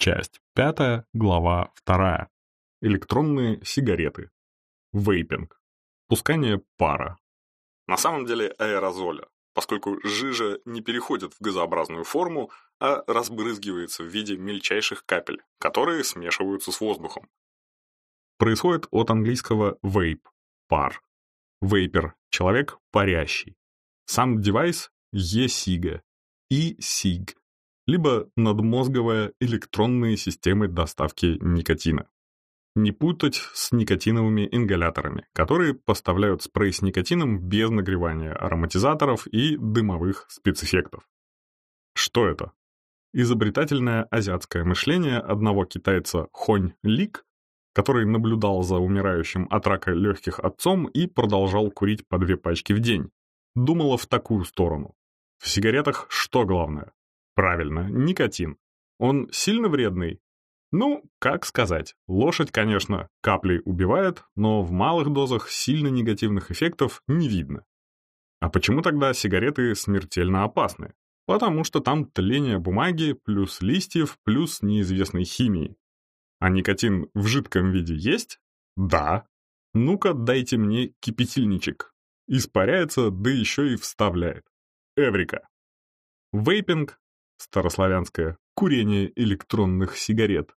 Часть 5, глава 2. Электронные сигареты. Вейпинг. Пускание пара. На самом деле аэрозоля, поскольку жижа не переходит в газообразную форму, а разбрызгивается в виде мельчайших капель, которые смешиваются с воздухом. Происходит от английского vape – пар. Вейпер – человек парящий. Сам девайс – e-сига и сиг либо надмозговая электронные системы доставки никотина. Не путать с никотиновыми ингаляторами, которые поставляют спрей с никотином без нагревания ароматизаторов и дымовых спецэффектов. Что это? Изобретательное азиатское мышление одного китайца Хонь Лик, который наблюдал за умирающим от рака легких отцом и продолжал курить по две пачки в день, думало в такую сторону. В сигаретах что главное? Правильно, никотин. Он сильно вредный? Ну, как сказать. Лошадь, конечно, каплей убивает, но в малых дозах сильно негативных эффектов не видно. А почему тогда сигареты смертельно опасны? Потому что там тление бумаги, плюс листьев, плюс неизвестной химии. А никотин в жидком виде есть? Да. Ну-ка, дайте мне кипятильничек. Испаряется, да еще и вставляет. Эврика. Вейпинг старославянское «курение электронных сигарет».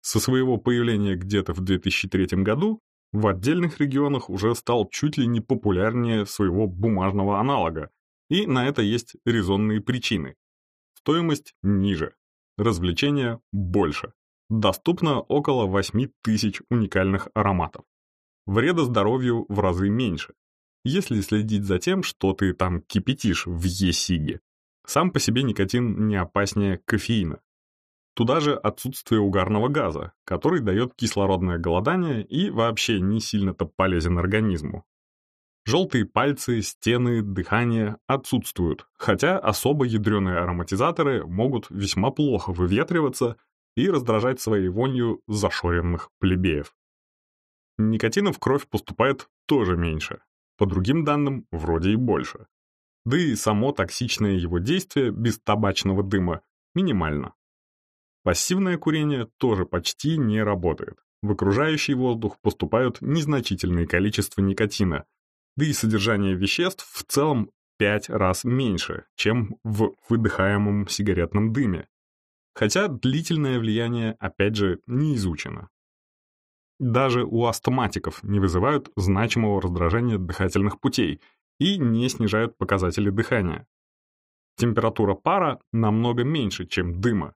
Со своего появления где-то в 2003 году в отдельных регионах уже стал чуть ли не популярнее своего бумажного аналога, и на это есть резонные причины. Стоимость ниже, развлечения больше, доступно около 8 тысяч уникальных ароматов. Вреда здоровью в разы меньше, если следить за тем, что ты там кипятишь в е-сиге. Сам по себе никотин не опаснее кофеина. Туда же отсутствие угарного газа, который дает кислородное голодание и вообще не сильно-то полезен организму. Желтые пальцы, стены, дыхание отсутствуют, хотя особо ядреные ароматизаторы могут весьма плохо выветриваться и раздражать своей вонью зашоренных плебеев. Никотина в кровь поступает тоже меньше, по другим данным, вроде и больше да и само токсичное его действие без табачного дыма минимально. Пассивное курение тоже почти не работает. В окружающий воздух поступают незначительные количества никотина, да и содержание веществ в целом 5 раз меньше, чем в выдыхаемом сигаретном дыме. Хотя длительное влияние, опять же, не изучено. Даже у астматиков не вызывают значимого раздражения дыхательных путей и не снижают показатели дыхания. Температура пара намного меньше, чем дыма.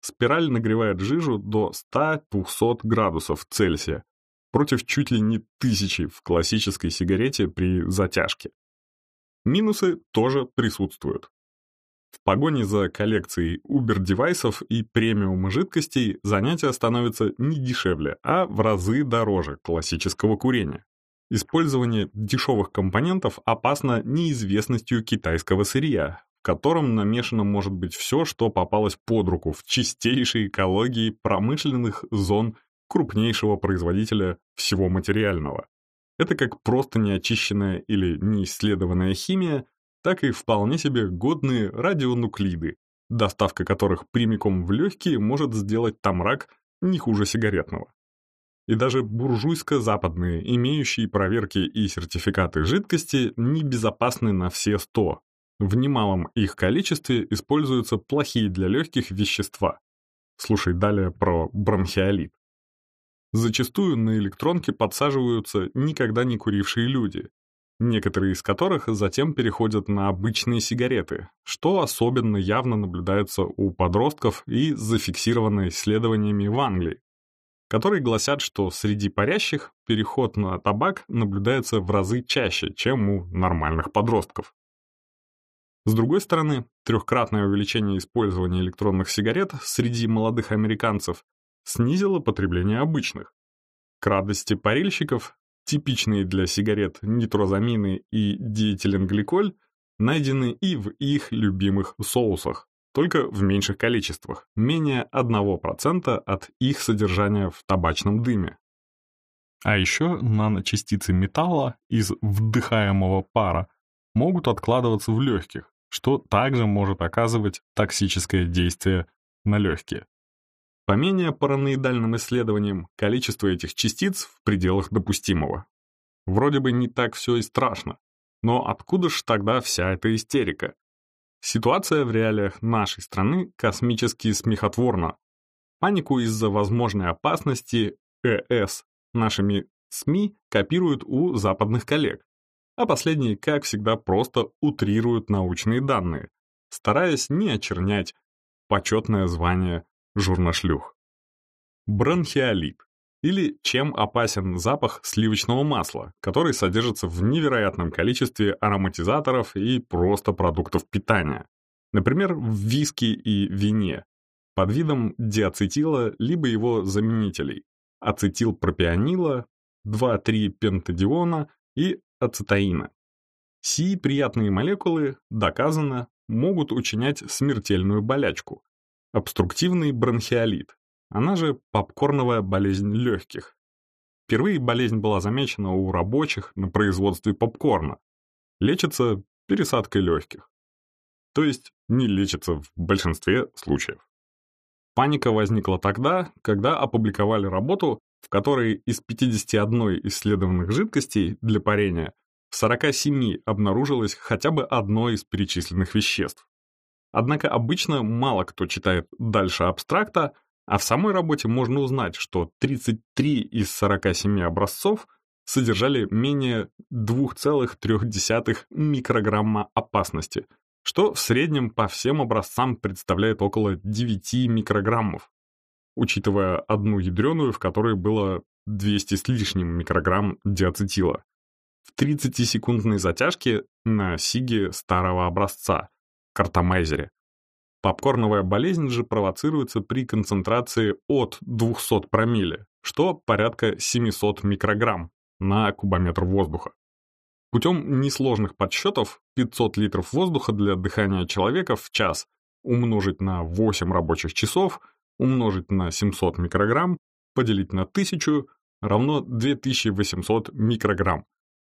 Спираль нагревает жижу до 100-200 градусов Цельсия, против чуть ли не тысячи в классической сигарете при затяжке. Минусы тоже присутствуют. В погоне за коллекцией Uber-девайсов и премиум жидкостей занятие становится не дешевле, а в разы дороже классического курения. Использование дешевых компонентов опасно неизвестностью китайского сырья, в котором намешано может быть все, что попалось под руку в чистейшей экологии промышленных зон крупнейшего производителя всего материального. Это как просто неочищенная или неисследованная химия, так и вполне себе годные радионуклиды, доставка которых прямиком в легкие может сделать там рак не хуже сигаретного и даже буржуйско-западные, имеющие проверки и сертификаты жидкости, небезопасны на все 100. В немалом их количестве используются плохие для легких вещества. Слушай далее про бронхиолит. Зачастую на электронке подсаживаются никогда не курившие люди, некоторые из которых затем переходят на обычные сигареты, что особенно явно наблюдается у подростков и зафиксировано исследованиями в Англии которые гласят, что среди парящих переход на табак наблюдается в разы чаще, чем у нормальных подростков. С другой стороны, трехкратное увеличение использования электронных сигарет среди молодых американцев снизило потребление обычных. К радости парильщиков, типичные для сигарет нитрозамины и диэтиленгликоль найдены и в их любимых соусах, только в меньших количествах, менее 1% от их содержания в табачном дыме. А еще наночастицы металла из вдыхаемого пара могут откладываться в легких, что также может оказывать токсическое действие на легкие. По менее параноидальным исследованиям, количество этих частиц в пределах допустимого. Вроде бы не так все и страшно, но откуда ж тогда вся эта истерика? Ситуация в реалиях нашей страны космически смехотворна. Панику из-за возможной опасности ЭС нашими СМИ копируют у западных коллег, а последние, как всегда, просто утрируют научные данные, стараясь не очернять почетное звание журношлюх. Бронхиолит, или чем опасен запах сливочного масла, который содержится в невероятном количестве ароматизаторов и просто продуктов питания. Например, в виски и вине, под видом диацетила либо его заменителей, ацетилпропионила, 2,3-пентадиона и ацетаина. Сии приятные молекулы, доказано, могут учинять смертельную болячку – обструктивный бронхиолит, она же попкорновая болезнь легких. Впервые болезнь была замечена у рабочих на производстве попкорна. Лечится пересадкой легких. То есть не лечится в большинстве случаев. Паника возникла тогда, когда опубликовали работу, в которой из 51 исследованных жидкостей для парения в 47 обнаружилось хотя бы одно из перечисленных веществ. Однако обычно мало кто читает дальше абстракта, а в самой работе можно узнать, что 33 из 47 образцов содержали менее 2,3 микрограмма опасности, что в среднем по всем образцам представляет около 9 микрограммов, учитывая одну ядреную, в которой было 200 с лишним микрограмм диацетила. В 30-секундной затяжке на сиге старого образца, картамайзере, Попкорновая болезнь же провоцируется при концентрации от 200 промилле, что порядка 700 микрограмм на кубометр воздуха. Путем несложных подсчетов 500 литров воздуха для дыхания человека в час умножить на 8 рабочих часов, умножить на 700 микрограмм, поделить на 1000 равно 2800 микрограмм.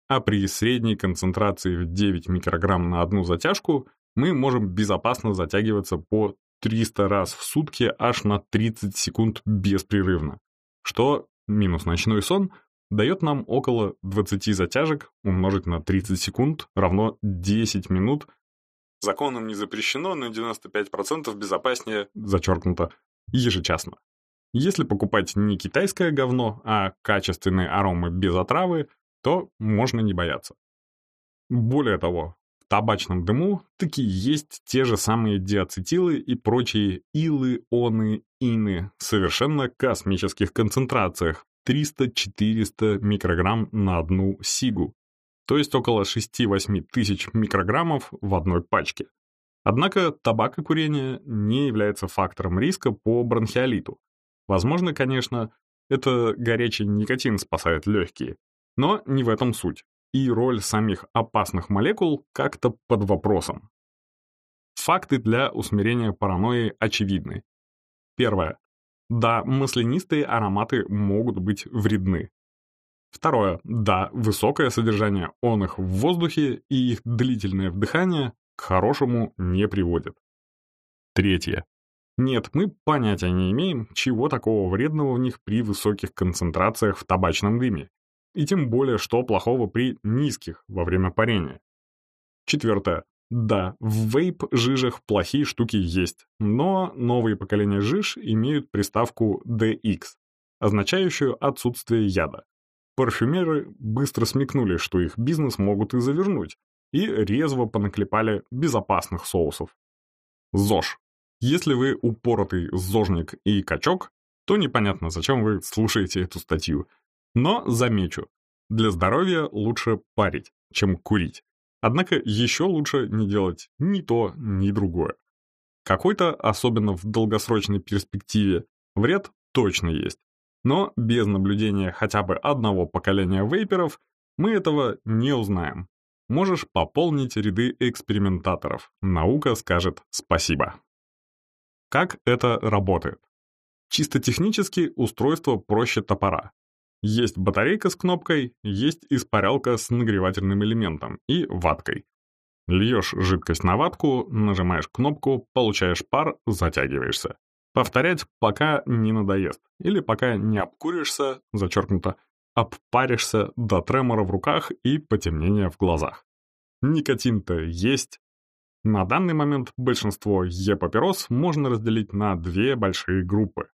А при средней концентрации в 9 микрограмм на одну затяжку мы можем безопасно затягиваться по 300 раз в сутки аж на 30 секунд беспрерывно, что, минус ночной сон, дает нам около 20 затяжек умножить на 30 секунд равно 10 минут. Законом не запрещено, но 95% безопаснее, зачеркнуто, ежечасно. Если покупать не китайское говно, а качественные аромы без отравы, то можно не бояться. Более того, табачном дыму таки есть те же самые диацетилы и прочие илы, оны, ины в совершенно космических концентрациях 300-400 микрограмм на одну сигу, то есть около 6-8 тысяч микрограммов в одной пачке. Однако табак и курение не является фактором риска по бронхиолиту. Возможно, конечно, это горячий никотин спасает легкие, но не в этом суть и роль самих опасных молекул как-то под вопросом. Факты для усмирения паранойи очевидны. Первое. Да, маслянистые ароматы могут быть вредны. Второе. Да, высокое содержание он их в воздухе и их длительное вдыхание к хорошему не приводит. Третье. Нет, мы понятия не имеем, чего такого вредного в них при высоких концентрациях в табачном дыме, и тем более, что плохого при низких во время парения. Четвертое. Да, в вейп-жижах плохие штуки есть, но новые поколения жиж имеют приставку DX, означающую отсутствие яда. Парфюмеры быстро смекнули, что их бизнес могут и завернуть, и резво понаклепали безопасных соусов. ЗОЖ. Если вы упоротый зожник и качок, то непонятно, зачем вы слушаете эту статью – но замечу, для здоровья лучше парить, чем курить. Однако еще лучше не делать ни то, ни другое. Какой-то, особенно в долгосрочной перспективе, вред точно есть. Но без наблюдения хотя бы одного поколения вейперов мы этого не узнаем. Можешь пополнить ряды экспериментаторов. Наука скажет спасибо. Как это работает? Чисто технически устройство проще топора. Есть батарейка с кнопкой, есть испарялка с нагревательным элементом и ваткой. Льешь жидкость на ватку, нажимаешь кнопку, получаешь пар, затягиваешься. Повторять пока не надоест, или пока не обкуришься, зачеркнуто, обпаришься до тремора в руках и потемнения в глазах. Никотин-то есть. На данный момент большинство Е-папирос можно разделить на две большие группы.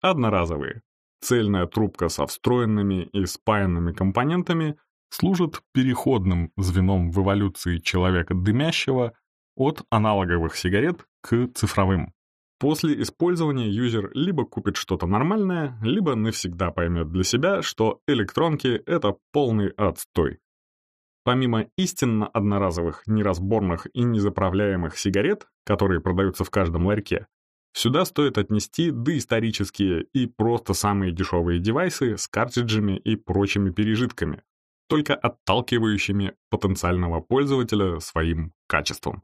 Одноразовые. Цельная трубка со встроенными и спаянными компонентами служит переходным звеном в эволюции человека дымящего от аналоговых сигарет к цифровым. После использования юзер либо купит что-то нормальное, либо навсегда поймет для себя, что электронки — это полный отстой. Помимо истинно одноразовых, неразборных и незаправляемых сигарет, которые продаются в каждом ларьке, сюда стоит отнести доисторические и просто самые дешевые девайсы с картриджами и прочими пережитками, только отталкивающими потенциального пользователя своим качеством.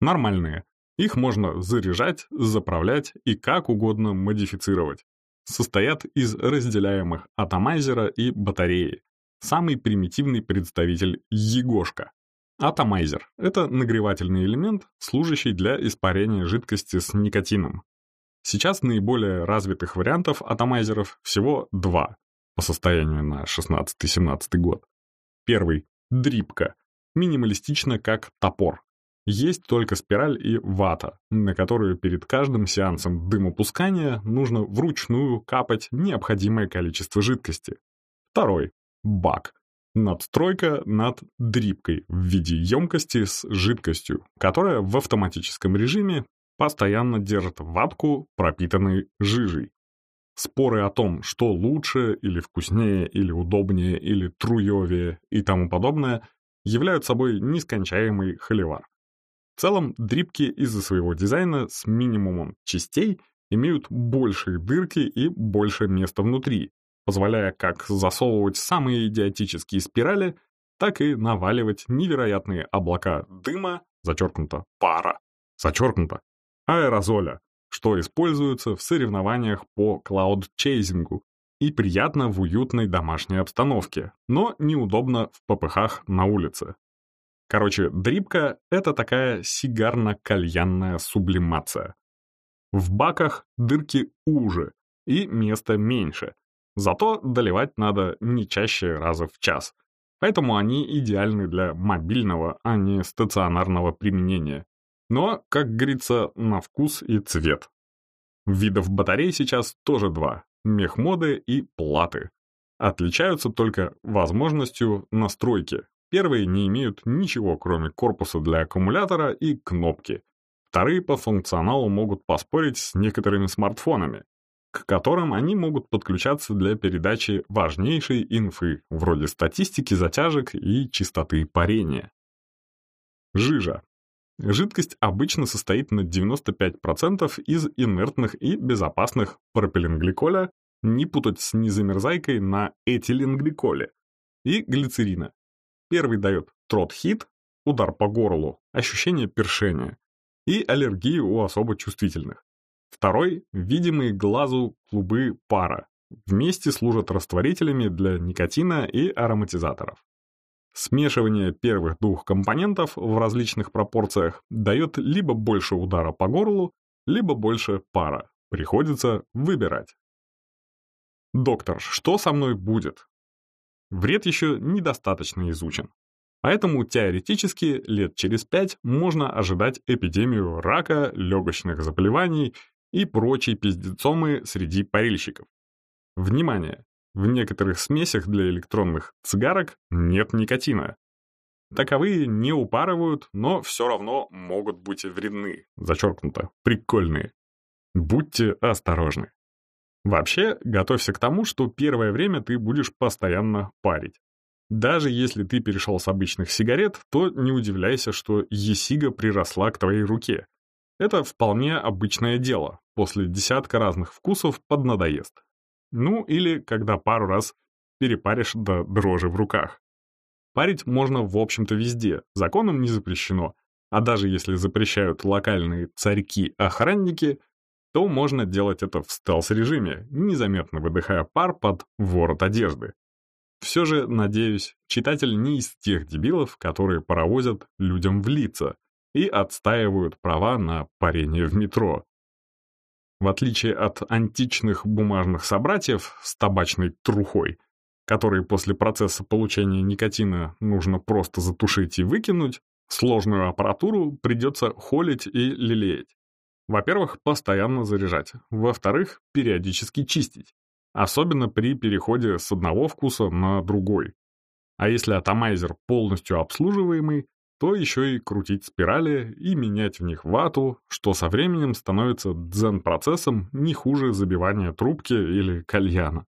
Нормальные. Их можно заряжать, заправлять и как угодно модифицировать. Состоят из разделяемых атомайзера и батареи. Самый примитивный представитель — егошка. Атомайзер — это нагревательный элемент, служащий для испарения жидкости с никотином. Сейчас наиболее развитых вариантов атомайзеров всего два, по состоянию на 16-17 год. Первый — дрипка, минималистично как топор. Есть только спираль и вата, на которую перед каждым сеансом дымопускания нужно вручную капать необходимое количество жидкости. Второй — бак. Надстройка над дрипкой в виде емкости с жидкостью, которая в автоматическом режиме постоянно держит ватку, пропитанной жижей. Споры о том, что лучше, или вкуснее, или удобнее, или труевее и тому подобное, являются собой нескончаемый холивар. В целом, дрипки из-за своего дизайна с минимумом частей имеют большие дырки и больше места внутри, позволяя как засовывать самые идиотические спирали, так и наваливать невероятные облака дыма, зачеркнуто пара, зачеркнуто аэрозоля, что используется в соревнованиях по клауд-чейзингу и приятно в уютной домашней обстановке, но неудобно в ППХ на улице. Короче, дрипка — это такая сигарно-кальянная сублимация. В баках дырки уже и места меньше, зато доливать надо не чаще раза в час. Поэтому они идеальны для мобильного, а не стационарного применения. Но, как говорится, на вкус и цвет. Видов батарей сейчас тоже два — мехмоды и платы. Отличаются только возможностью настройки, Первые не имеют ничего, кроме корпуса для аккумулятора и кнопки. Вторые по функционалу могут поспорить с некоторыми смартфонами, к которым они могут подключаться для передачи важнейшей инфы, вроде статистики затяжек и частоты парения. Жижа. Жидкость обычно состоит на 95% из инертных и безопасных пропиленгликоля, не путать с незамерзайкой на этиленгликоле, и глицерина. Первый дает трот-хит, удар по горлу, ощущение першения и аллергию у особо чувствительных. Второй — видимые глазу клубы пара. Вместе служат растворителями для никотина и ароматизаторов. Смешивание первых двух компонентов в различных пропорциях дает либо больше удара по горлу, либо больше пара. Приходится выбирать. «Доктор, что со мной будет?» Вред еще недостаточно изучен. Поэтому теоретически лет через пять можно ожидать эпидемию рака, легочных заболеваний и прочей пиздецомы среди парильщиков. Внимание! В некоторых смесях для электронных цигарок нет никотина. Таковые не упарывают, но все равно могут быть вредны, зачеркнуто, прикольные. Будьте осторожны. Вообще, готовься к тому, что первое время ты будешь постоянно парить. Даже если ты перешел с обычных сигарет, то не удивляйся, что есига приросла к твоей руке. Это вполне обычное дело, после десятка разных вкусов поднадоест. Ну или когда пару раз перепаришь до дрожи в руках. Парить можно в общем-то везде, законом не запрещено, а даже если запрещают локальные царьки-охранники – то можно делать это в стелс-режиме, незаметно выдыхая пар под ворот одежды. Все же, надеюсь, читатель не из тех дебилов, которые паровозят людям в лица и отстаивают права на парение в метро. В отличие от античных бумажных собратьев с табачной трухой, которые после процесса получения никотина нужно просто затушить и выкинуть, сложную аппаратуру придется холить и лелеять. Во-первых, постоянно заряжать. Во-вторых, периодически чистить. Особенно при переходе с одного вкуса на другой. А если атомайзер полностью обслуживаемый, то еще и крутить спирали и менять в них вату, что со временем становится дзен-процессом не хуже забивания трубки или кальяна.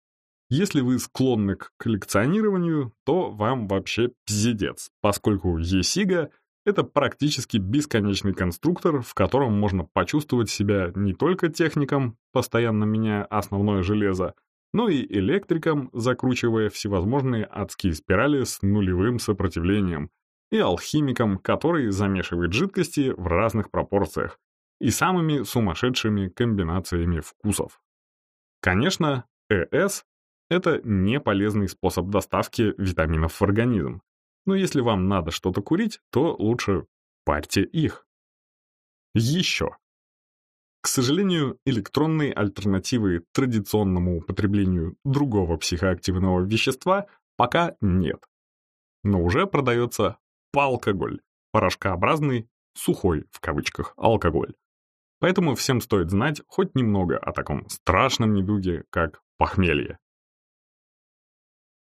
Если вы склонны к коллекционированию, то вам вообще пиздец, поскольку e-сига — это практически бесконечный конструктор, в котором можно почувствовать себя не только техником, постоянно меняя основное железо, но и электриком, закручивая всевозможные адские спирали с нулевым сопротивлением, и алхимиком, который замешивает жидкости в разных пропорциях и самыми сумасшедшими комбинациями вкусов. Конечно, ЭС — это не полезный способ доставки витаминов в организм, но если вам надо что-то курить, то лучше парьте их. Еще. К сожалению, электронной альтернативы традиционному употреблению другого психоактивного вещества пока нет. Но уже продается алкоголь, порошкообразный, сухой, в кавычках, алкоголь. Поэтому всем стоит знать хоть немного о таком страшном недуге, как похмелье.